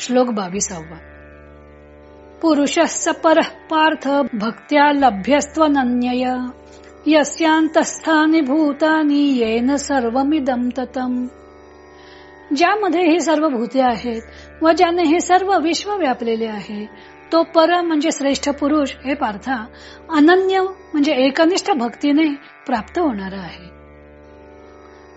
श्लोक बावीसावा. पुरुषस्य परः पार्थ भक्त्या लभ्यस्त्वनन्यय. यस्यांतस्थानी भूतानी येन सर्वमिदम ततम. ज्यामध्ये ही सर्व भूते आहेत व ज्याने हे सर्व विश्व व्यापलेले आहे. तो पर म्हणजे श्रेष्ठ पुरुष हे पार्था अनन्य म्हणजे एकनिष्ठ भक्तीने प्राप्त होणार आहे.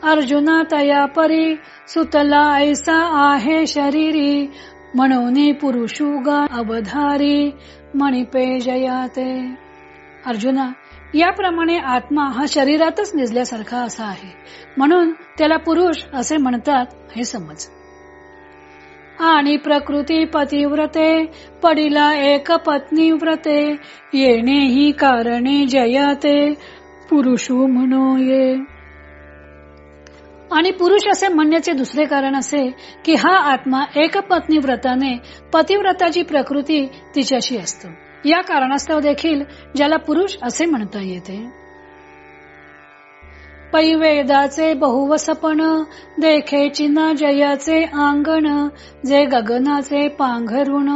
अर्जुना तया परी सुतला ऐसा आहे शरीरी म्हणून पुरुषुगा अवधारी मणिपे जयाते। अर्जुना याप्रमाणे आत्मा हा शरीरातच निजल्यासारखा असा आहे. म्हणून त्याला पुरुष असे म्हणतात हे समज. आणि प्रकृती पतिव्रते पडिला एक पत्नी व्रते येणे ही कारणे जयाते पुरुषू म्हणू ये आणि पुरुष असे म्हणण्याचे दुसरे कारण असे की हा आत्मा एक पत्नी व्रताने पतिव्रताची प्रकृती तिच्याशी असतो. या कारणास्तव देखील ज्याला पुरुष असे म्हणता येते. पैवेदाचे बहुवसपण देखे चिना जयाचे अंगण जे गगनाचे पांघरुण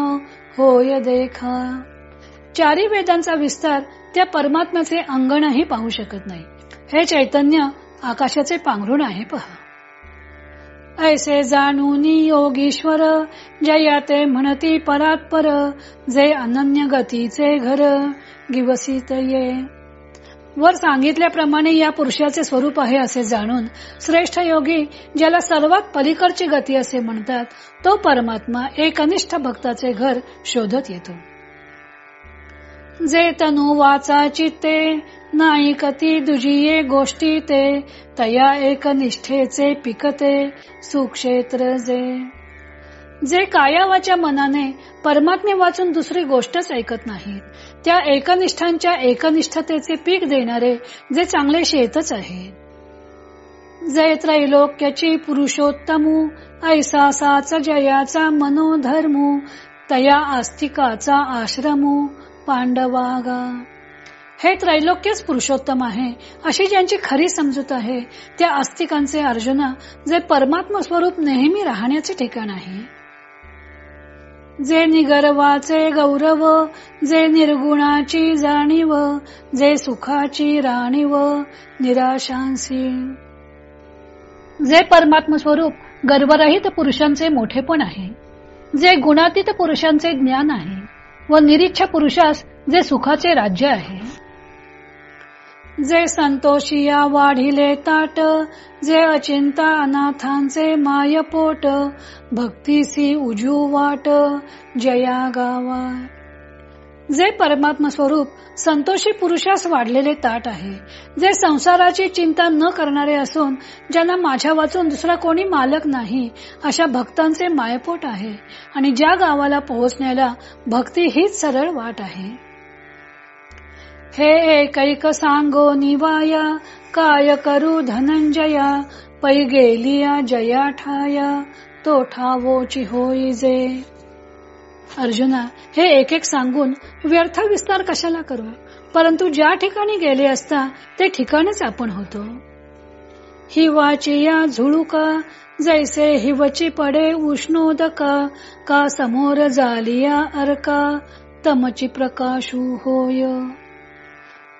होय देखा. चारी वेदांचा विस्तार त्या परमात्म्याचे अंगणही पाहू शकत नाही. हे चैतन्य आकाशाचे पांघरुण आहे पहा. ऐसे जाणून योगीश्वर जयाते म्हणती परात्पर जे अनन्य गतीचे घर गिवसित ये. वर सांगितल्याप्रमाणे या पुरुषाचे स्वरूप आहे असे जाणून श्रेष्ठ योगी ज्याला सर्वात पलीकडची गती असे म्हणतात तो परमात्मा एकनिष्ठ भक्ताचे घर शोधत येतो. जे तनु वाचा चित्ते नाही कती दुजिये गोष्टी ते तया एकनिष्ठेचे पिकते सुक्षेत्र जे. जे कायावाच्या मनाने परमात्मे वाचून दुसरी गोष्टच ऐकत नाहीत त्या एकनिष्ठांच्या एकनिष्ठतेचे पीक देणारे जे चांगले शेतच आहे जय त्रैलोक्याची पुरुषोत्तमू ऐसा साच जयाचा मनोधर्मू तया आस्तिकाचा आश्रमू पांडवागा. हे त्रैलोक्यच पुरुषोत्तम आहे. अशी ज्यांची खरी समजूत आहे त्या आस्तिकांचे अर्जुना जे परमात्मा स्वरूप नेहमी राहण्याचे ठिकाण आहे. जे निगर्वाचे गौरव जे निर्गुणाची जाणीव जे सुखाची राणीव निराशांसी. जे परमात्मा स्वरूप गर्वरहित पुरुषांचे मोठेपण आहे. जे गुणातीत पुरुषांचे ज्ञान आहे. व निरीच्छ पुरुषास जे सुखाचे राज्य आहे. जे संतोषिया वाढिले ताट जे अचिंता अनाथांचे मायपोट भक्तीसी उजू वाट जया गावा जे परमात्मा स्वरूप संतोषी पुरुषास वाढलेले ताट आहे जे संसाराची चिंता न करणारे असून ज्यांना माझ्या वाचून दुसरा कोणी मालक नाही अशा भक्तांचे मायपोट आहे आणि ज्या गावाला पोहोचण्याला भक्ती हीच सरळ वाट आहे. हे एकैक सांगो निवाया काय करू धनंजया पै गेलिया जया ठाया तो ठावोची होई जे. अर्जुना हे एक एक सांगून व्यर्थ विस्तार कशाला करू? परंतु ज्या ठिकाणी गेले असता ते ठिकाणीच आपण होतो. हिवाची या झुळुका जैसे हिवची पडे उष्णोदका का समोर जालिया अर्का तमची प्रकाशू होय.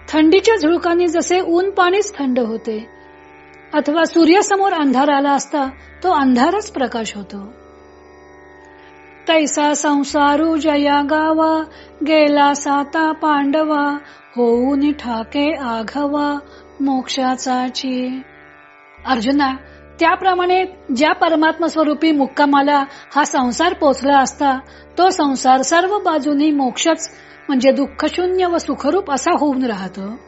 थंडीच्या झुळकांनी जसे ऊन पाणीच थंड होते अथवा सूर्यासमोर अंधार आला असता तो अंधारच प्रकाश होतो. तैसा संसारू जया गावा गेला साता पांडवा होऊन ठाके आघवा मोक्षाचाची अर्जुना त्याप्रमाणे ज्या परमात्मा स्वरूपी मुक्कामाला हा संसार पोचला असता तो संसार सर्व बाजूनी मोक्षच म्हणजे दुःखशून्य व सुखरूप असा होऊन राहतो.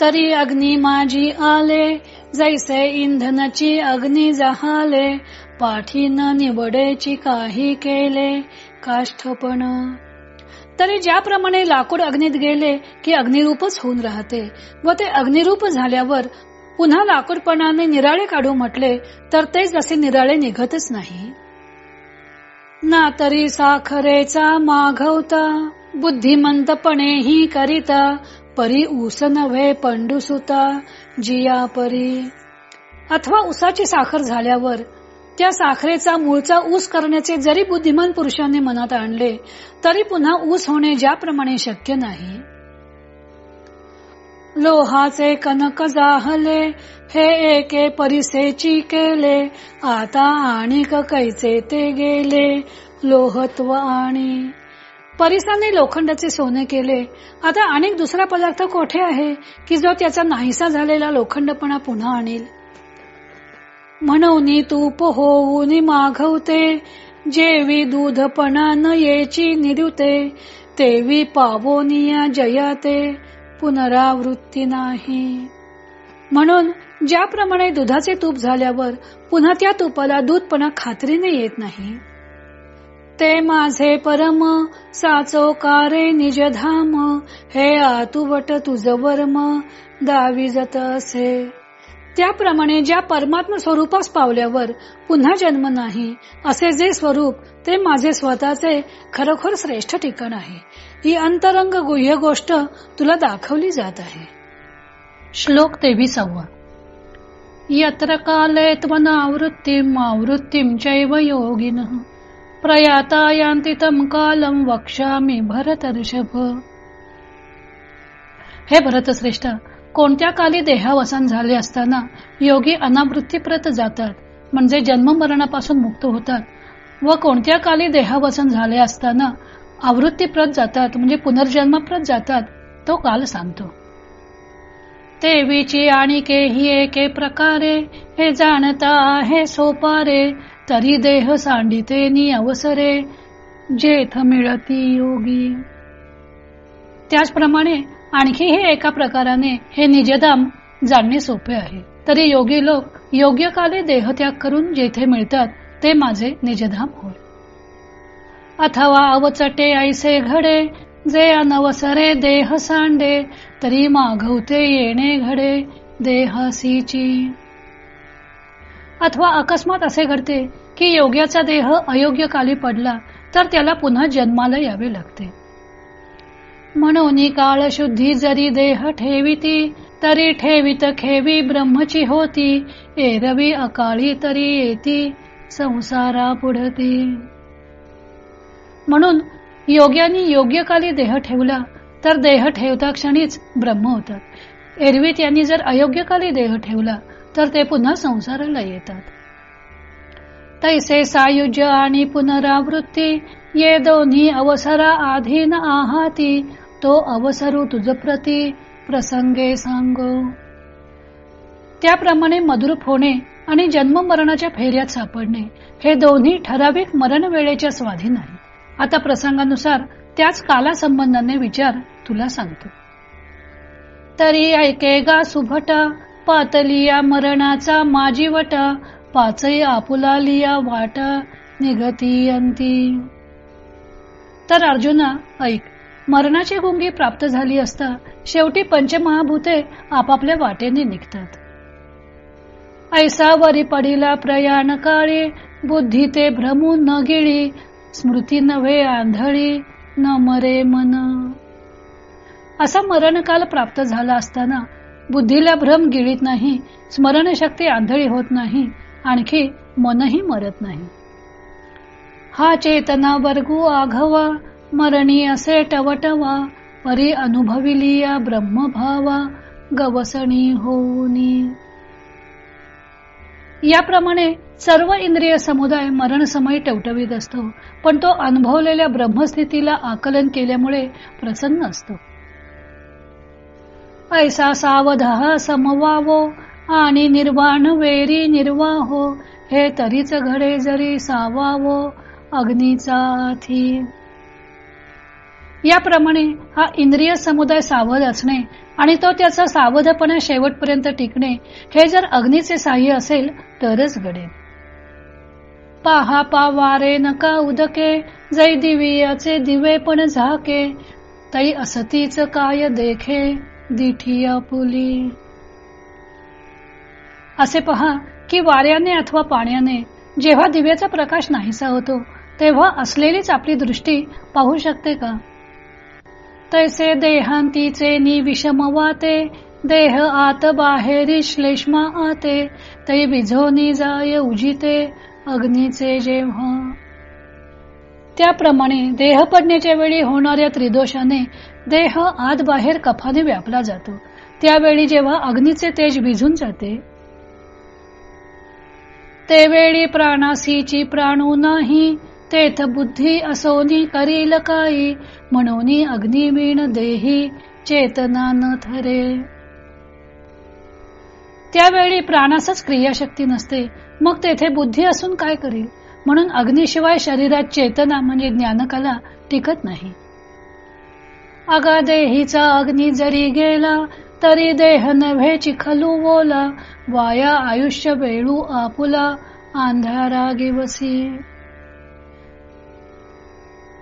तरी अग्नी माझी आले जैसे इंधनाची अग्नी जहाले पाठी न काही केले काष्ठपण. तरी ज्याप्रमाणे लाकूड अग्नीत गेले की अग्निरूपच होऊन राहते व ते अग्निरूप झाल्यावर पुन्हा लाकूडपणाने निराळे काढू म्हटले तर ते जसे निराळे निघतच नाही. ना तरी साखरेचा माघवता बुद्धिमंतपणे ही करिता परी ऊस नव्हे पंडुसुता जिया परी. अथवा उसाची साखर झाल्यावर त्या साखरेचा मूळचा ऊस करण्याचे जरी बुद्धिमान पुरुषांनी मनात आणले तरी पुन्हा ऊस होणे ज्याप्रमाणे शक्य नाही. लोहाचे कनक जाहले हे एके परिसेची केले आता आणि कैचे ते गेले लोहत्व आणि परिसाने लोखंडाचे सोने केले. आता अनेक दुसरा पदार्थ कोठे आहे की जो त्याचा नाहीसा झालेला लोखंडपणा पुन्हा आणील? म्हणून तूप होऊन माघवते जेवी दूधपणा न येची निरुते तेवी पावोनिया जयाते पुनरावृत्ती नाही. म्हणून ज्याप्रमाणे दुधाचे तूप झाल्यावर पुन्हा त्या तुपाला दूधपणा खात्रीने येत नाही. ते माझे परम साचो कारे निजधाम हे आतुवट तुझ वर्म दाविजत असे. त्याप्रमाणे ज्या परमात्म स्वरूपास पावल्यावर पुन्हा जन्म नाही असे जे स्वरूप ते माझे स्वतःचे खरोखर श्रेष्ठ ठिकाण आहे. ही अंतरंग गुह्य गोष्ट तुला दाखवली जात आहे. श्लोक तेविसावा. यत्र काले त्वनावृत्तीम आवृत्तीम चैव योगिन। प्रयातायांतितम कालम वक्षामी भरत ऋषभ हे भरतश्रेष्ठ कोणत्या काली देहावसान झाले असताना योगी अनावृत्तीप्रत जातात म्हणजे जन्म मरणापासून मुक्त होतात व कोणत्या काली देहावसन झाले असताना आवृत्तीप्रत जातात म्हणजे पुनर्जन्मप्रत जातात तो काल सांगतो. तेवीची आणि के ही एके प्रकारे हे जाणता आहे सोपारे तरी देह सांडिते नि अवसरे जेथ मिळती योगी. त्याचप्रमाणे आणखी हे एका प्रकाराने हे निजदाम जाणणे सोपे आहे. तरी योगी लोक योग्य काले देहत्याग करून जेथे मिळतात ते माझे निजधाम होय. अथवा अवचटे ऐसे घडे जे अनवसरे देह सांडे तरी मागवते येणे घडे देहसीची. अथवा अकस्मात असे घडते की योग्याचा देह अयोग्य काली पडला तर त्याला पुन्हा जन्माला यावे लागते. म्हणून काळ शुद्धी जरी देह ठेविती तरी ठेवित खेवी ब्रह्मची होती एरवी अकाळी तरी येती संसारा पुढती. म्हणून योग्यानी योग्य काली देह ठेवला तर देह ठेवता क्षणीच ब्रह्म होतात. एरवी त्यांनी जर अयोग्य काली देह ठेवला तर ते पुन्हा संसाराला येतात. तैसे सायुज्य आणि पुनरावृत्ती ये दोन्ही अवसरा आधीन आहाती तो अवसरू तुझ प्रती प्रसंगे सांगो. त्याप्रमाणे मधुरूप होणे आणि जन्म मरणाच्या फेऱ्यात सापडणे हे दोन्ही ठराविक मरण वेळेच्या स्वाधीन आहे. आता प्रसंगानुसार त्याच काला संबंधाने विचार तुला सांगतो. तरी ऐके गा सुभट पातलिया मरणाचा माझी वट पाचई आपुला लिया वाट निघती अंती. तर अर्जुना ऐक मरणाची गुंगी प्राप्त झाली असता शेवटी पंचमहाभूते आपापल्या वाटेने निघतात. ऐसा वरी पडिला प्रयाण काळी बुद्धी ते भ्रमू न गिळी स्मृती नव्हे आंधळी न मरे मन. असा मरणकाल प्राप्त झाला असताना बुद्धीला भ्रम गिळीत नाही स्मरणशक्ती आंधळी होत नाही आणखी मनही मरत नाही. हा चेतना वर्गू आघवा मरणी असे टवटवा परी अनुभविलिया ब्रह्मभावा गवसणी होऊनी. याप्रमाणे सर्व इंद्रिय समुदाय मरण समय टवटवीत असतो पण तो अनुभवलेल्या ब्रह्मस्थितीला आकलन केल्यामुळे प्रसन्न असतो. ऐसा सावध समवावो. आणि निर्वाण वेरी निर्वाहो. हे तरीच घडे जरी सावावो. अग्नीचा थी याप्रमाणे हा इंद्रिय समुदाय सावध असणे आणि तो त्याचा सावधपणा शेवटपर्यंत टिकणे हे जर अग्नीचे साह्य असेल तरच घडेल. पाहा पावारे नका उदके जै दिवियाचे दिवे पण झाके. तै असतीच काय देखे. दिठिया असे पहा की वाऱ्याने अथवा पाण्याने जेव्हा दिव्याचा प्रकाश नाहीसा होतो तेव्हा असलेलीच आपली दृष्टी पाहू शकते का? तैसे देहांतीचे निविषम वाते देह आत बाहेरी श्लेष्मा आते तै विझोनी जाय उजिते अग्नीचे जेव्हा त्याप्रमाणे देह पडण्याच्या वेळी होणाऱ्या त्रिदोषाने देह आत बाहेर कफाने व्यापला जातो. त्यावेळी जेव्हा अग्नीचे तेज भिजून जाते तेवेळी प्राणासीची प्राणू नाही. तेथ बुद्धी असोनी करील काही म्हणून अग्निवीण देही चेतना न थरे त्यावेळी प्राणासच क्रियाशक्ती नसते. मग तेथे बुद्धी असून काय करील? म्हणून अग्निशिवाय शरीरात चेतना म्हणजे ज्ञानकला टिकत नाही. अगा देहीचा अग्नी जरी गेला तरी देह नव्हे चिखलू बोला वाया आयुष्य वेळू आपुला अंधारा गिवसी.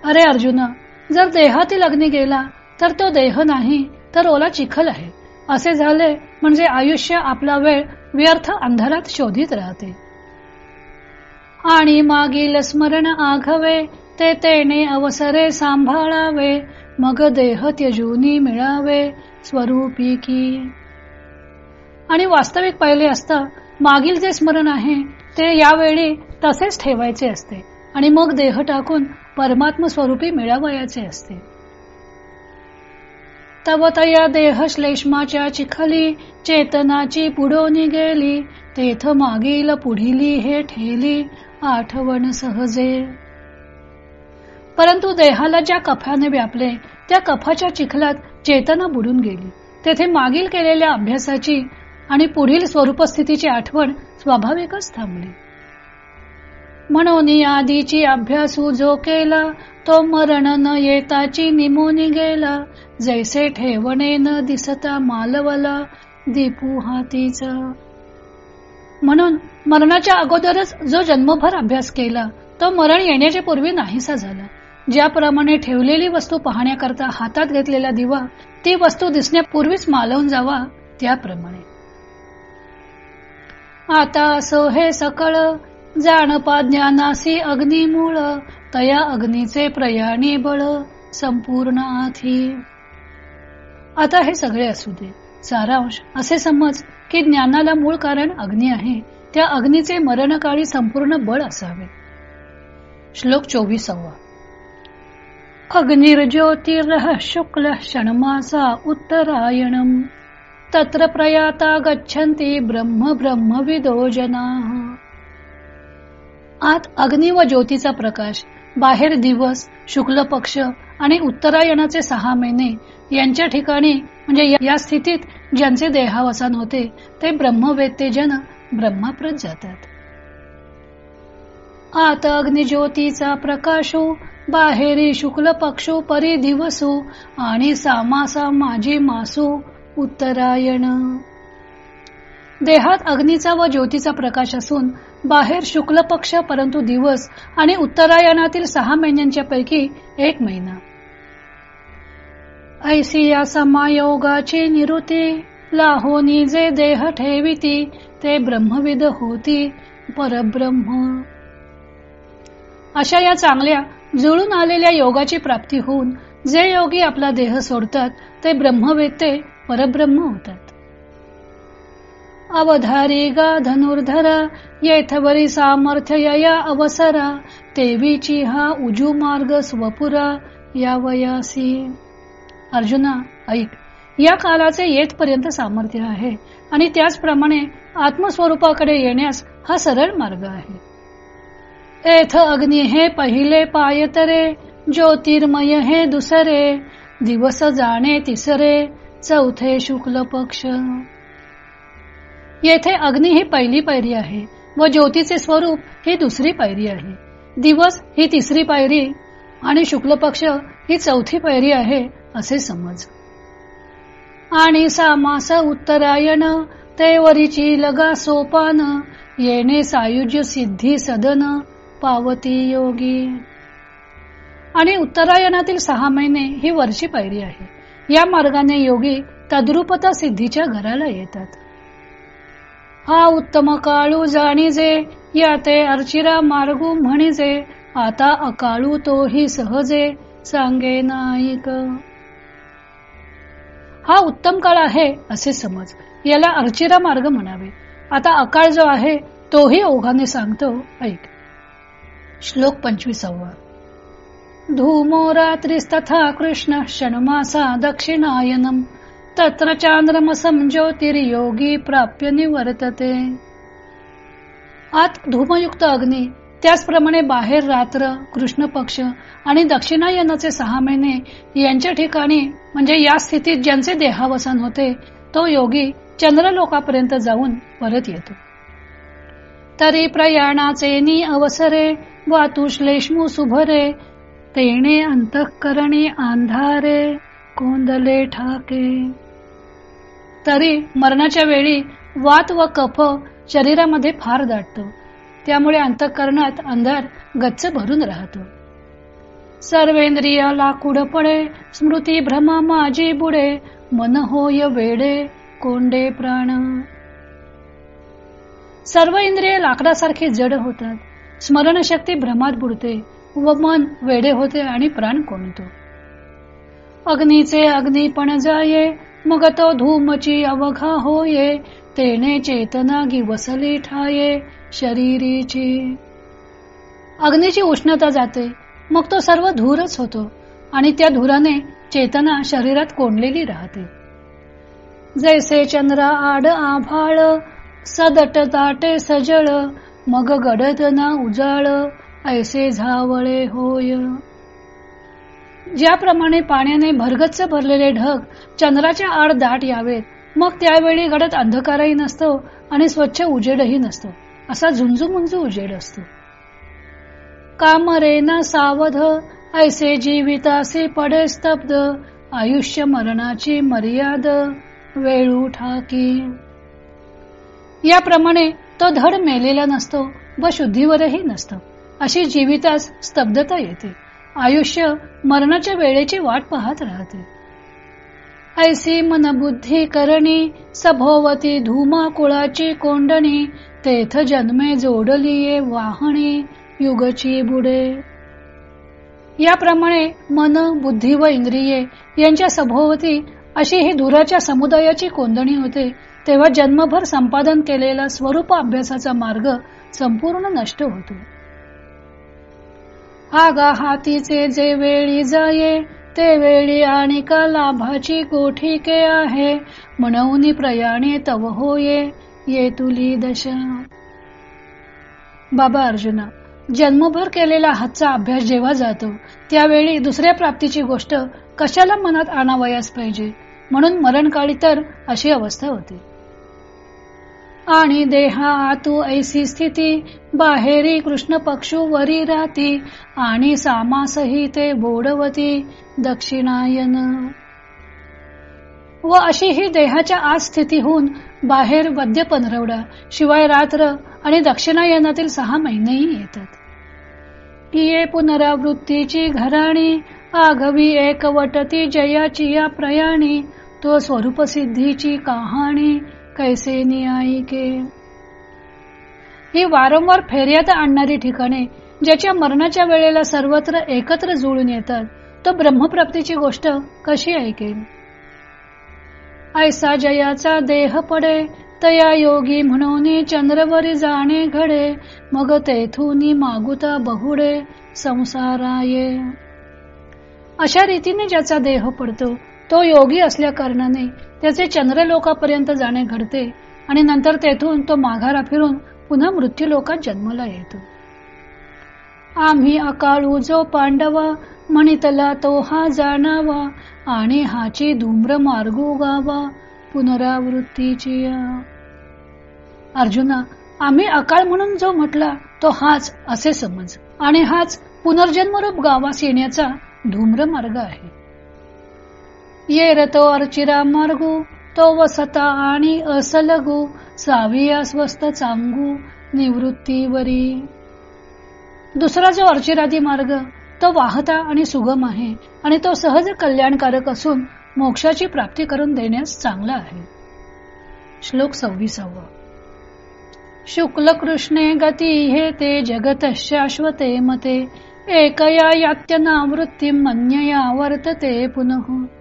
अरे अर्जुना जर देहातील अग्नी गेला तर तो देह नाही तर ओला चिखल आहे. असे झाले म्हणजे आयुष्य आपला वेळ व्यर्थ अंधारात शोधित राहते. आणि मागील स्मरण आघवे ते तेने अवसरे सांभाळावे मग देह त्यजूनी मिळावे स्वरूपी की. आणि वास्तविक पहिले असता मागील जे स्मरण आहे ते यावेळी तसेच ठेवायचे असते. आणि मग देह टाकून परमात्म स्वरूपी मिळावयाचे असते. तवतया देह श्लेष्माच्या चिखली चेतनाची पुढोनी गेली तेथ मागील पुढिली हे ठेली आठवण सहजे परंतु देहाला ज्या कफाने व्यापले त्या कफाच्या चिखलात चेतना बुडून गेली. तेथे मागील केलेल्या अभ्यासाची आणि पुढील स्वरूपस्थितीची आठवण स्वाभाविकच थांबली. म्हणून आधीची अभ्यासू जो केला तो मरण न येताची निमोनी गेला. जैसे ठेवणे न दिसता मालवला दीपू हातीचा म्हणून मरणाच्या अगोदरच जो जन्मभर अभ्यास केला तो मरण येण्याच्या पूर्वी नाहीसा झाला. ज्याप्रमाणे ठेवलेली वस्तू पाहण्याकरता हातात घेतलेला दिवा ती वस्तू दिसण्यापूर्वीच मालवून जावा त्याप्रमाणे. आता असो हे सकळ जाणपा ज्ञानासी अग्निमूळ तया अग्नीचे प्रयाणी बळ संपूर्ण आता हे सगळे असू दे. सारांश असे समज. की ज्ञानाला मूळ कारण अग्नी आहे. त्या अग्नीचे मरणकाळी संपूर्ण बळ असावे. श्लोक चोवीसावा. अग्निर्ज्योतिर्ह शुक्ल षणमासा उत्तरायणम. तत्र प्रयाता गच्छन्ति ब्रह्म ब्रह्मविदो जना. आत अग्नी व ज्योतीचा प्रकाश बाहेर दिवस शुक्ल पक्ष आणि उत्तरायणाचे सहा महिने यांच्या ठिकाणी म्हणजे या स्थितीत ज्यांचे देहावसान होते ते ब्रह्मवेत्ते जन ब्रह्माप्रत जातात. आत अग्निज्योतीचा प्रकाशू बाहेरी शुक्ल पक्षू परी दिवसो आणि सामासा माझी मासू उत्तरायण. देहात अग्नीचा व ज्योतीचा प्रकाश असून बाहेर शुक्ल पक्ष परंतु दिवस आणि उत्तरायणातील सहा महिन्यांच्या पैकी एक महिना. ऐसी या समायोगाची निरुती लाहोनी जे देह ठेविती ते ब्रह्मविद होती परब्रह्म. अशा या चांगल्या जुळून आलेल्या योगाची प्राप्ती होऊन जे योगी आपला देह सोडतात ते ब्रह्मवेते परब्रह्म होतात. अवधारी गा धनुर्धरा येथवरी सामर्थ्य या अवसरा तेवीची हा उजू मार्ग स्वपुरा या वयासी अर्जुना ऐक. या कालाचे येथपर्यंत सामर्थ्य आहे आणि त्याचप्रमाणे आत्मस्वरूपाकडे येण्यास हा सरळ मार्ग आहे. एथ अग्नि हे पहिले पायतरे ज्योतिर्मय हे दुसरे दिवस जाणे तिसरे चौथे शुक्ल पक्ष. येथे अग्नी ही पहिली पायरी आहे व ज्योतीचे स्वरूप ही दुसरी पायरी आहे. दिवस ही तिसरी पायरी आणि शुक्ल पक्ष ही चौथी पायरी आहे असे समज. आणि सामास उत्तरायण ते वरीची लगा सोपान येणे सायुज्य सिद्धी सदन पावती योगी. आणि उत्तरायणातील सहा महिने ही वरची पायरी आहे. या मार्गाने योगी तद्रुपता सिद्धीच्या घराला येतात. हा उत्तम काळू जाणीजे या ते अर्चिरा मार्गू म्हणिजे आता अकाळू तोही सहजे सांगे नाईक. हा उत्तम काळ आहे असे समज. याला अर्चिरा मार्ग म्हणावे. आता अकाळ जो आहे तोही ओघाने सांगतो ऐक. श्लोक पंचवीसावा. धूमो रात्रीस्तथा कृष्ण षण्मासा दक्षिणायनम. तत्र चांद्रमसम ज्योतिर्योगी प्राप्य निवर्तते. आत धूमयुक्त अग्नी त्याचप्रमाणे बाहेर रात्र कृष्ण पक्ष आणि दक्षिणायनाचे सहा महिने यांच्या ठिकाणी म्हणजे या स्थितीत ज्यांचे देहावसान होते तो योगी चंद्रलोकापर्यंत जाऊन परत येतो. तरी प्रयाणाचे नि अवसरे वातुश्लेष्मू सुभरे तेणे अंतःकरणी अंधारे कोंदले ठाके. तरी मरणाच्या वेळी वात व कफ शरीरामध्ये फार दाटतो. त्यामुळे अंतःकरणात अंधार गच्च भरून राहतो. सर्वेंद्रिय लाकूड पडे स्मृती भ्रमा माझी बुडे मन होय वेडे कोंडे प्राण. सर्व इंद्रिय लाकडासारखे जड होतात. स्मरणशक्ती भ्रमात बुडते व मन वेडे होते आणि प्राण कोणतो अग्नीचे अग्नी पण जाये मग तो धूमची अवघा होये तेने चेतना गीवसली ठाये शरीरीची अग्नीची उष्णता जाते. मग तो सर्व धूरच होतो आणि त्या धुराने चेतना शरीरात कोंडलेली राहते. जैसे चंद्र आड आभाळ सदट ताटे सजळ मग गडद ना उजाळ ऐसे झावळे होय. ज्याप्रमाणे पाण्याने भरगच्च भरलेले ढग चंद्राच्या आड दाट यावेत मग त्यावेळी घडत अंधकारही नसतो आणि स्वच्छ उजेडही नसतो. असा झुंजू उजेड असतो. कामरे ना सावध ऐसे जीवितासे पडे स्तब्ध आयुष्य मरणाची मर्याद वेळू ठाकी. याप्रमाणे तो धड मेलेला नसतो व शुद्धीवरही नसतो. अशी जीवितास स्तब्धता येते. आयुष्य मरणाच्या वेळेची वाट पाहत राहते. ऐसी मन बुद्धी करणी सभोवती धूमा कुळाची कोंडणी तेथ जन्मे जोडलीये वाहणी युगची बुडे. याप्रमाणे मन बुद्धी व इंद्रिये यांच्या सभोवती अशी ही धुराच्या समुदायाची कोंदणी होते तेव्हा जन्मभर संपादन केलेला स्वरूप अभ्यासाचा मार्ग संपूर्ण नष्ट होतो. आगा हातीचे जे वेळी जाये ते वेळी आणि का लाभाची के आहे? म्हणून प्रयाणे तव होये ये तुली दशा. बाबा अर्जुना जन्मभर केलेला हातचा अभ्यास जेव्हा जातो त्यावेळी दुसऱ्या प्राप्तीची गोष्ट कशाला मनात आणावयास पाहिजे? म्हणून मरणकाळी तर अशी अवस्था होती. आणि देहा आतू ऐसी स्थिती बाहेरी कृष्ण पक्षू वरी राहती आणि सामासही ते बोडवती दक्षिणायन. व अशी ही देहाच्या आज स्थिती होऊन बाहेर वद्य पंधरवडा शिवाय रात्र आणि दक्षिणायनातील सहा महिनेही येतात. ये पुनरावृत्तीची घराणी आघवी एकवटती जयाची या प्रयाणी तो स्वरूप सिद्धीची कहाणी कैसे के? ही वारंवार फेर्यात आणणारी ठिकाणे ज्याच्या मरणाच्या वेळेला सर्वत्र एकत्र जुळून येतात तो ब्रह्मप्राप्तीची गोष्ट कशी ऐकेल ऐसा जयाचा देह पडे तया योगी म्हणून चंद्रवरी जाणे घडे मग तेथून मागुता बहुडे संसाराये. अशा रीतीने ज्याचा देह पडतो तो योगी असल्या कारणाने त्याचे चंद्रलोकापर्यंत जाणे घडते आणि नंतर तेथून तो माघारा फिरून पुन्हा मृत्यू लोकात जन्मला येतो. आम्ही अकाळू जो पांडवा म्हणितला तो हा जाणावा आणि हाची धूम्र मार्गू गावा पुनरावृत्तीची अर्जुना आम्ही अकाळ म्हणून जो म्हटला तो हाच असे समज आणि हाच पुनर्जन्मरूप गावास येण्याचा धूम्र मार्ग आहे. ये रतो अर्चिरा मार्गू तो वसता आणि असलगू साविया स्वस्त चांगू निवृत्तीवरी. दुसरा जो अर्चिरादी मार्ग तो वाहता आणि सुगम आहे आणि तो सहज कल्याणकारक असून मोक्षाची प्राप्ती करून देण्यास चांगला आहे. श्लोक सव्वीसावा. शुक्ल कृष्णे गती हे ते जगत शाश्वते मते एकया यात्यनावृत्ती मन्यया वर्तते पुनः.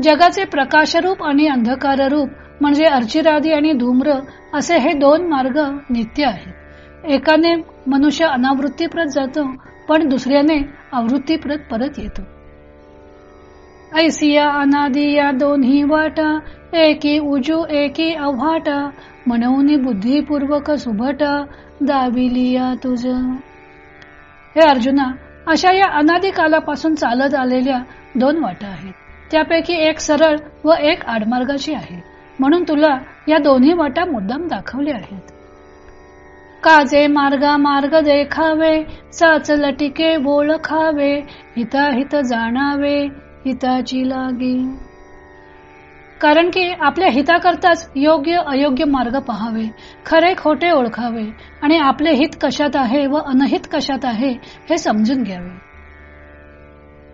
जगाचे प्रकाशरूप आणि अंधकार रूप म्हणजे अर्चिरादी आणि धूम्र असे हे दोन मार्ग नित्य आहेत. एकाने मनुष्य अनावृत्तीप्रत जातो पण दुसऱ्याने आवृत्तीप्रत परत येतो. ऐसिया अनादी या दोन्ही वाटा एकी उजू एकी अव्हाटा म्हणून बुद्धिपूर्वक सुभटा दाविलिया तुझ. हे अर्जुना अशा या अनादी कालापासून चालत आलेल्या दोन वाटा आहेत. त्यापैकी एक सरळ व एक आडमार्गाची आहे. म्हणून तुला या दोन्ही वाटा मुद्दाम दाखवल्या आहेत. काजे मार्गा मार्ग देखावे चाच लटिके हिता हित जाणावे हिताची लागी. कारण की आपल्या हिताकरताच योग्य अयोग्य मार्ग पहावे खरे खोटे ओळखावे आणि आपले हित कशात आहे व अनहित कशात आहे हे समजून घ्यावे.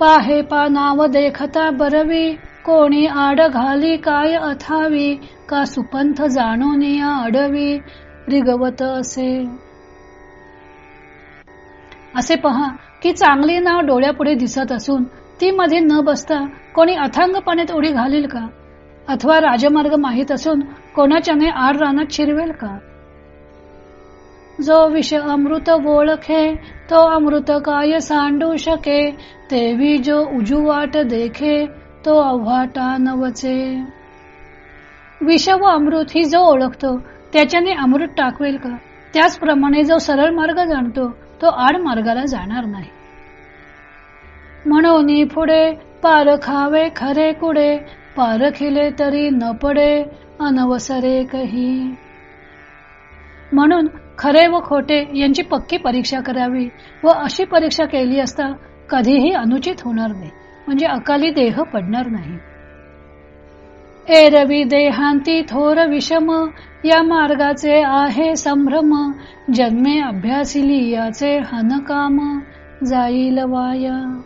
पाहे पा नाव देखता बरवी कोणी आड घाली काय अथावी का सुपंथ जाणून या अडवी रिगवत असे. असे पहा की चांगली नाव डोळ्यापुढे दिसत असून ती मध्ये न बसता कोणी अथांग पाण्यात उडी घालील का? अथवा राजमार्ग माहीत असून कोणाच्याने आड रानात शिरवेल का? जो विष अमृत ओळखे तो अमृत काय सांडू शके तेवी जो उजू वाट देखे तो अव्हाटा नवचे. विष व अमृत ही जो ओळखतो त्याच्याने अमृत टाकवेल का? त्याचप्रमाणे जो सरळ मार्ग जाणतो तो आड मार्गाला जाणार नाही. म्हणून पुढे पार खावे खरे कुडे पार खिले तरी न पडे अनवसरे कही. म्हणून खरे व खोटे यांची पक्की परीक्षा करावी व अशी परीक्षा केली असता कधीही अनुचित होणार नाही. म्हणजे अकाली देह पडणार नाही. एरवी देहांती थोर विषम या मार्गाचे आहे संभ्रम. जन्मे अभ्यासिली याचे हनकाम जाईल वाया.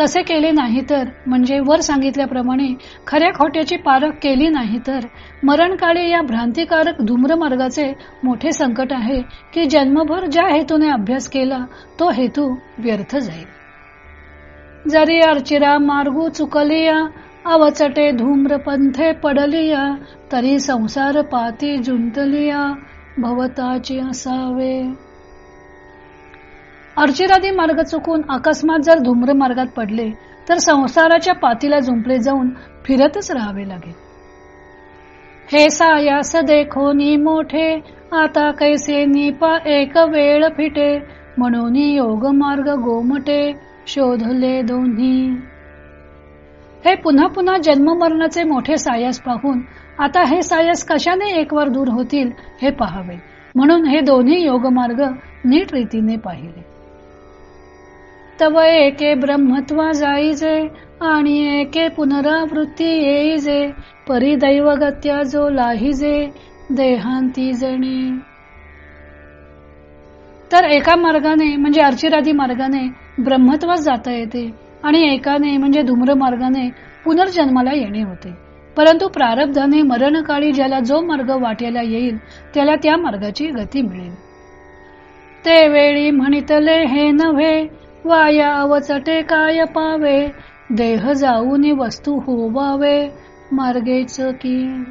तसे केले नाही तर म्हणजे वर सांगितल्याप्रमाणे खऱ्या खोट्याची पारख केली नाही तर मरणकाळी या भ्रांतिकारक धूम्र मार्गाचे मोठे संकट आहे की जन्मभर ज्या हेतूने अभ्यास केला तो हेतू व्यर्थ जाईल. जरी अर्चिरा मार्गू चुकलिया अवचटे धूम्र पंथे पडलिया तरी संसार पाती जुंतलिया भवताची असावे. अर्चिरादी मार्ग चुकून अकस्मात जर धूम्र मार्गात पडले तर संसाराच्या पातीला जुंपले जाऊन फिरतच राहावे लागेल. हे सायास देखो नी मोठे आता कैसे निपा एक वेळ फिटे म्हणून योग मार्ग गोमटे शोधले दोन्ही. हे पुन्हा पुन्हा जन्म मरणाचे मोठे सायास पाहून आता हे सायस कशाने एकवार दूर होतील हे पहावे. म्हणून हे दोन्ही योग मार्ग नीट रीतीने पाहिले. तव एके ब्रह्मत्वा जाईजे आणि एके पुनरावृत्ती येईजे परिदैवगत्या जो लाहिजे देहांती जणे. तर एका मार्गाने म्हणजे अर्चिरादी मार्गाने ब्रह्मत्वास जाता येते आणि एकाने म्हणजे धूम्र मार्गाने पुनर्जन्माला येणे होते. परंतु प्रारब्धाने मरणकाळी ज्याला जो मार्ग वाटायला येईल त्याला त्या मार्गाची गती मिळेल. ते वेळी म्हणितले हे नव्हे वाया अवचटे काय पावे? देह जाऊन वस्तू होवावे मार्गेच की?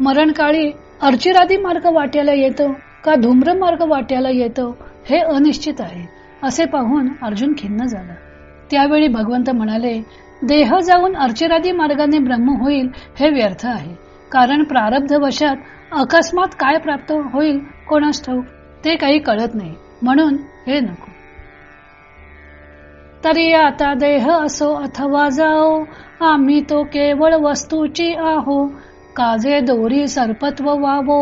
मरणकाळी अर्चिरादी मार्ग वाट्याला येतो का धूम्र मार्ग वाट्याला येतो हे अनिश्चित आहे असे पाहून अर्जुन खिन्न झाला. त्यावेळी भगवंत म्हणाले देह जाऊन अर्चिरादी मार्गाने ब्रह्म होईल हे व्यर्थ आहे. कारण प्रारब्ध वशात अकस्मात काय प्राप्त होईल कोणास ठाऊक? ते काही कळत नाही. म्हणून हे नको. तरी आता देह असो अथवा जाओ आम्ही तो केवळ वस्तूची आहो. काजे दोरी सर्पत्व वावो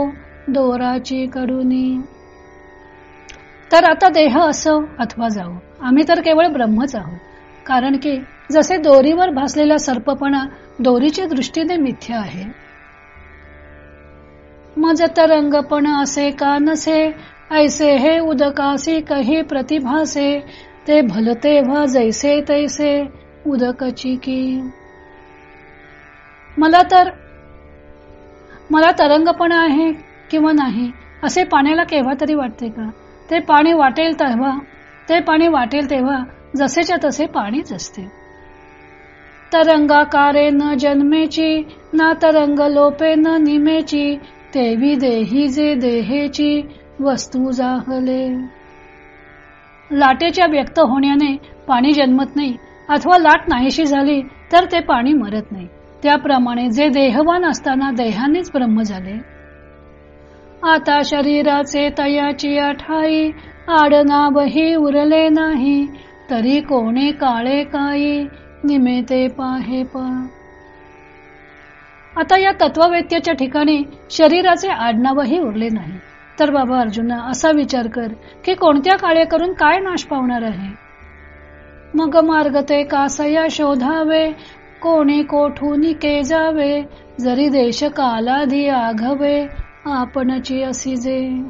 दोराची कडुनी तर आता देह असो अथवा जाओ आम्ही तर केवळ ब्रह्मच आहोत. कारण की जसे दोरीवर भासलेला सर्पपणा दोरीच्या दृष्टीने मिथ्य आहे. मज तरंगपण असे का नसे ऐसे हे उदकासी कही प्रतिभासे ते भलते व्हा जैसे तैसे उदकची की. मला तर मला तरंगपणा आहे किंवा नाही असे पाण्याला केव्हा तरी वाटते का? ते पाणी वाटेल तेव्हा ते पाणी वाटेल तेव्हा जसेच्या तसे पाणीच असते. तरंगाकारे न जन्मेची ना तरंग लोपे न निमेची तेवी देही जे देहेची वस्तू जाहले. लाटेच्या व्यक्त होण्याने पाणी जन्मत नाही अथवा लाट नाहीशी झाली तर ते पाणी मरत नाही. त्याप्रमाणे जे देहवान असताना देहानेच ब्रह्म झाले. आता शरीराचे तयाची अठाई आडनाबही उरले नाही तरी कोणे काळे काई निमेते पाहे पा. आता या तत्ववेत्याच्या ठिकाणी शरीराचे आडनावही उरले नाही. तर बाबा अर्जुना असा विचार कर की कोणत्या काळे करून काय नाश पावणार आहे. मग मार्ग ते कासया शोधावे कोणी कोठून के जावे जरी देश कालाधी आघवे आपणची असी जे.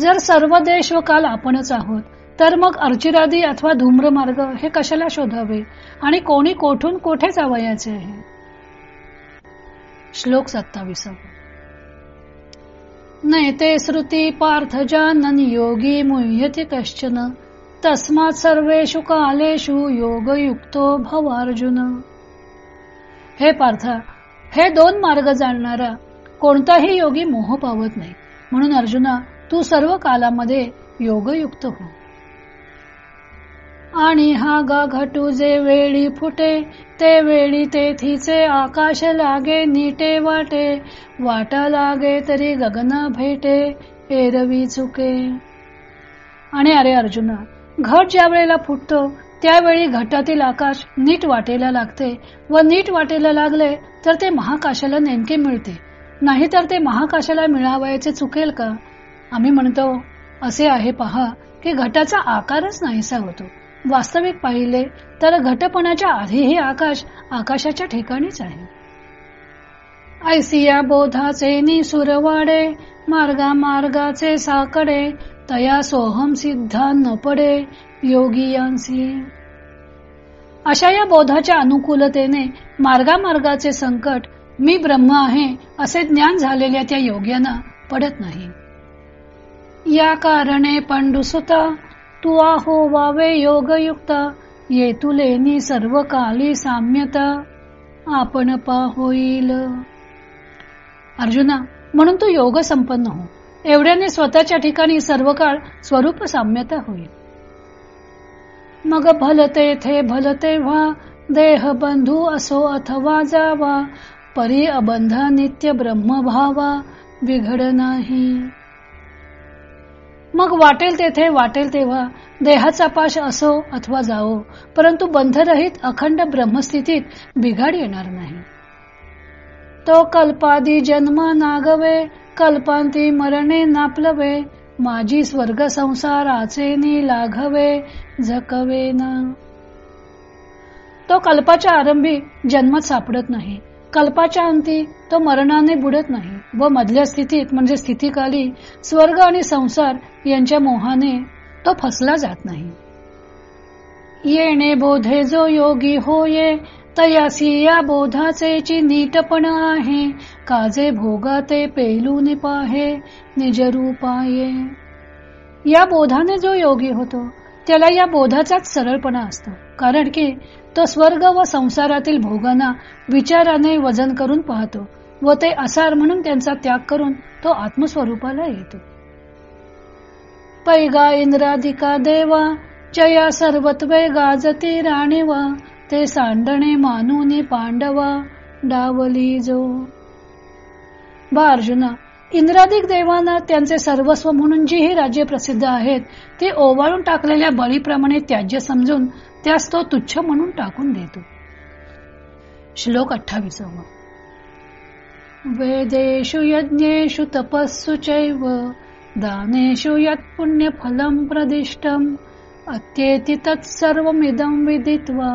जर सर्व देश व काल आपणच आहोत तर मग अर्चिरादी अथवा धूम्र मार्ग हे कशाला शोधावे आणि कोणी कोठून कोठे जावयाचे आहे? श्लोक सत्तावीस नैते श्रुती पार्थ जानन योगी मुह्यति कश्चन। तस्मात सर्वेषु कालेषु योगयुक्तो भवार्जुन। हे पार्थ हे दोन मार्ग जाणणारा कोणताही योगी मोह पावत नाही. म्हणून अर्जुना तू सर्व कालामध्ये योगयुक्त हो. आणि हा गाघटू जे वेळी फुटे ते वेळी तेथीचे आकाश लागे नीटे वाटे वाटा लागे तरी गगना भेटे एरवी चुके. आणि अरे अर्जुना घट ज्या वेळेला फुटतो त्यावेळी घटातील आकाश नीट वाटेला लागते व नीट वाटेला लागले तर ते महाकाशाला नेमके मिळते. नाहीतर ते महाकाशाला मिळावायचे चुकेल का? आम्ही म्हणतो असे आहे पहा की घटाचा आकारच नाहीसा होतो. वास्तविक पाहिले तर घटपणाच्या आधीही आकाश आकाशाच्या ठिकाणीच आहे. ऐसिया बोधाचे निसुरवाडे मार्गा मार्गाचे साकडे तया सोहम सिद्धा न पडे योगियांसी अशा या बोधाच्या अनुकूलतेने मार्गामार्गाचे संकट मी ब्रह्म आहे असे ज्ञान झालेल्या त्या योग्यांना पडत नाही. या कारणे पंडुसुता तू आहो वावे योगयुक्त ये तुलेनी सर्व काली साम्यता. आपण पा होईल. अर्जुना म्हणून तू योग संपन्न हो. एवढ्याने स्वतःच्या ठिकाणी सर्व काळ स्वरूप साम्यता होईल. मग भलते थे भलते व्हा देह बंधू असो अथवा जावा परी अबंध नित्य ब्रह्म भावा बिघड नाही. मग वाटेल तेथे वाटेल तेव्हा. देहाचा पाश असो अथवा जाओ परंतु बंधरहित अखंड ब्रह्मस्थितीत बिघाड येणार नाही. तो कल्पादी जन्म नागवे कल्पांती मरणे नापलवे माझी स्वर्ग संसाराचे नी लाघवे झकवे ना तो कल्पाच्या आरंभी जन्मत सापडत नाही. कल्पाच्या अंती तो मरणाने बुडत नाही व मधल्या स्थितीत म्हणजे स्थितीकाली स्वर्ग आणि संसार यांच्या मोहाने तो फसला जात नाही. येणे बोधे जो योगी होये तयासी या बोधाचे नीटपण आहे काजे भोगा ते पेलून निजरूपाये. या बोधाने जो योगी होतो त्याला या बोधाचाच सरळपणा असतो कारण की तो स्वर्ग व संसारातील भोगांना विचाराने वजन करून पाहतो व ते असार म्हणून त्यांचा त्याग करून तो आत्मस्वरूपाला येतो. पैगा इंद्राधिका देवा जया सर्वत्वे गाजती राणीवा ते सांडणे मानून पांडवा डावली जो. बा अर्जुना इंद्राधिक देवांना त्यांचे सर्वस्व म्हणून जी ही राज्य प्रसिद्ध आहेत ते ओवाळून टाकलेल्या बळीप्रमाणे त्याज्य समजून त्यास तो तुच्छ म्हणून टाकून देतो. श्लोक अठ्ठावीस वेदेषु यज्ञेषु तपस्सु चैव दानेषु यत् पुण्यफलं प्रदिष्टम् अत्येति तत्सर्वमिदं विदित्वा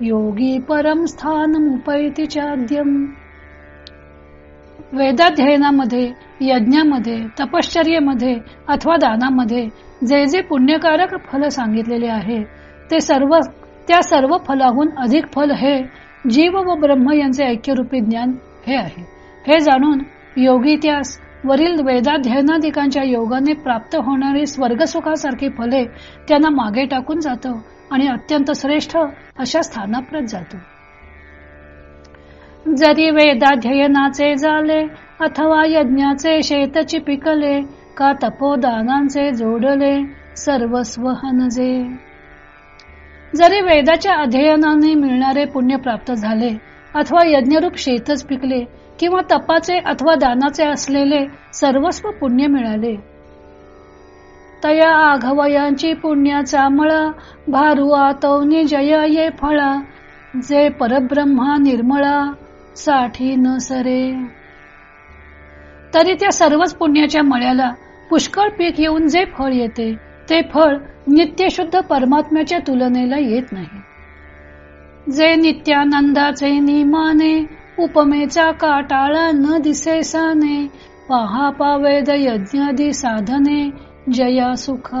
योगी परम स्थानमुपैति चाद्यम। वेदाध्ययनामध्ये यज्ञामध्ये तपश्चर्येमध्ये अथवा दानामध्ये जे जे पुण्यकारक फल सांगितलेले आहे ते सर्व त्या सर्व फलाहून अधिक फल हे जीव व ब्रह्म यांचे ऐक्यरूपी ज्ञान हे आहे. हे जाणून योगी त्यास वरील वेदाध्ययनाधिकांच्या योगाने प्राप्त होणारी स्वर्गसुखासारखी फले त्यांना मागे टाकून जातो आणि अत्यंत श्रेष्ठ अशा स्थानाप्रत जातो. जरी वेदाध्ययनाचे झाले अथवा यज्ञाचे शेतची पिकले का तपोदानांचे जोडले सर्वस्व हनजे. जरी वेदाच्या अध्ययनाने मिळणारे पुण्य प्राप्त झाले अथवा यज्ञरूप शेतच पिकले किंवा तपाचे अथवा दानाचे असलेले सर्वस्व पुण्य मिळाले. तया आघवयांची पुण्याचा मळा भारू आतवनी जय ये फळा जे परब्रह्मा निर्मळा साठी न सरे तरी त्या सर्वच पुण्याच्या मळ्याला पुष्कळ पीक येऊन जे फळ येते ते फळ नित्यशुद्ध परमात्म्याच्या तुलनेला येत नाही. जे नित्यानंदाचे निमाने उपमेचा काटाळा न दिसे साने पहा पावेद यज्ञादी साधने जया सुख.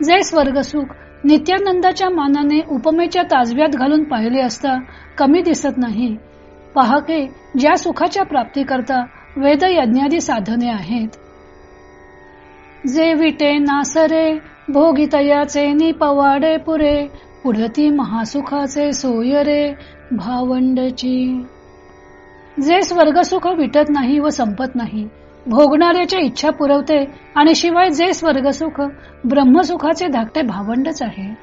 जे स्वर्गसुख नित्यानंदाच्या मानाने उपमेच्या ताजव्यात घालून पाहिले असता कमी दिसत नाही पहाके ज्या सुखाच्या प्राप्तीकरता वेद यज्ञादी साधने आहेत जे विटे नासरे भोगितयाचे नि पवाडे पुरे पुढती महासुखाचे सोयरे भावंडची. जे स्वर्गसुख विटत नाही व संपत नाही भोगणाऱ्याच्या इच्छा पुरवते आणि शिवाय जे स्वर्गसुख ब्रह्मसुखाचे धाकटे भावंडच आहे.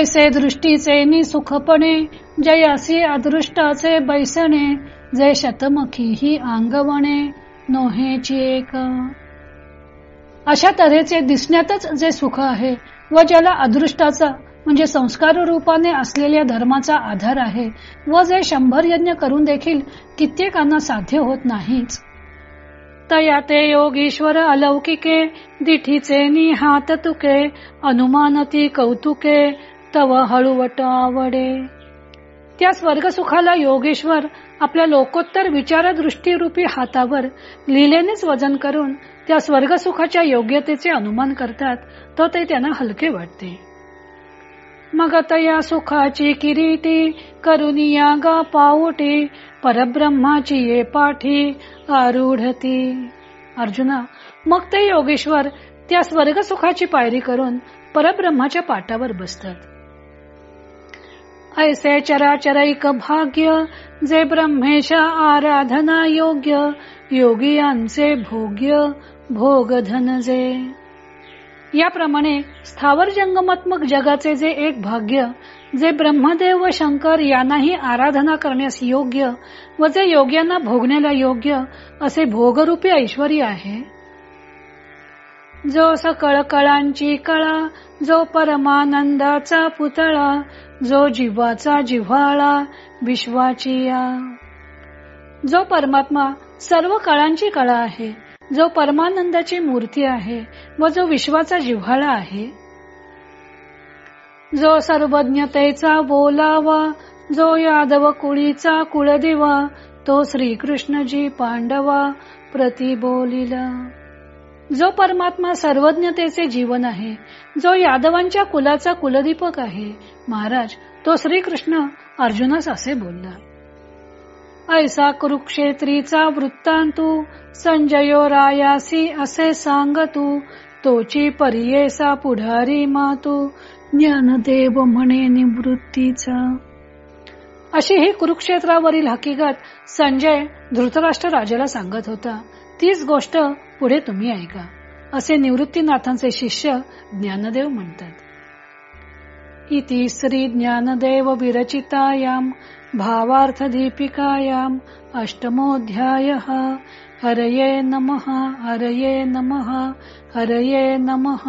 ऐसे दृष्टीचे नि सुखपणे जयासी अदृष्टाचे बैसणे जे शतमखी ही अंगवणे नोहेची एक. अशा तऱ्हेचे दिसण्यातच जे सुख आहे व ज्याला अदृष्टाचा म्हणजे संस्कार रूपाने असलेल्या धर्माचा आधार आहे व जे शंभर यज्ञ करून देखील कित्येकांना साध्य होत नाहीच. तया ते योगीश्वर अलौकिके दिठीचे निहात तुके अनुमानती कौतुके तव हळूवट आवडे त्या स्वर्गसुखाला योगेश्वर आपल्या लोकोत्तर विचारदृष्टी रूपी हातावर लिलेनेच वजन करून त्या स्वर्गसुखाच्या योग्यतेचे अनुमान करतात तर ते त्यांना हलके वाटते. मग तया सुखाची किरीटी करुनिया गा पाऊटी परब्रह्माची ये पाठी आरूढती. अर्जुना मग ते योगेश्वर त्या स्वर्गसुखाची पायरी करून परब्रह्माच्या पाटावर बसतात. ऐसे चराचरैक भाग्य जे ब्रह्मेशा आराधना योग्य योगियांचे भोग्य भोगधनजे. याप्रमाणे स्थावर जंगमात्मक जगाचे जे एक भाग्य जे ब्रह्मदेव व शंकर यांनाही आराधना करण्यास योग्य व जे योग्यांना भोगण्याला योग्य असे भोगरूपी ऐश्वर आहे. जो सकळ कळांची कळा जो परमानंदाचा पुतळा जो जीवाचा जिव्हाळा विश्वाची या. जो परमात्मा सर्व कळांची कळा आहे जो परमानंदाची मूर्ती आहे व जो विश्वाचा जिव्हाळा आहे. जो सर्वज्ञतेचा बोलावा जो यादव कुळीचा कुळदिवा तो श्रीकृष्णजी पांडवा प्रति बोलिला जो परमात्मा सर्वज्ञतेचे जीवन आहे जो यादवांच्या कुलाचा कुलदीपक आहे महाराज तो श्रीकृष्ण अर्जुनास असे बोलला. ऐसा कुरुक्षेत्रीचा वृत्तांतू संजयो रायासी असे सांगतू तोची परियेसा पुढारी मातू ज्ञानदेव म्हणे निवृत्तीचा. अशी ही कुरुक्षेत्रावरील हकीकत संजय धृतराष्ट्र राजाला सांगत होता. तीच गोष्ट पुढे तुम्ही ऐका. असे निवृत्तीनाथांचे शिष्य ज्ञानदेव म्हणतात. इति श्री ज्ञानदेव विरचितायाम भावार्थ दीपिकायाम अष्टमोध्याय हरये नमः हरये नमः हरये नमः।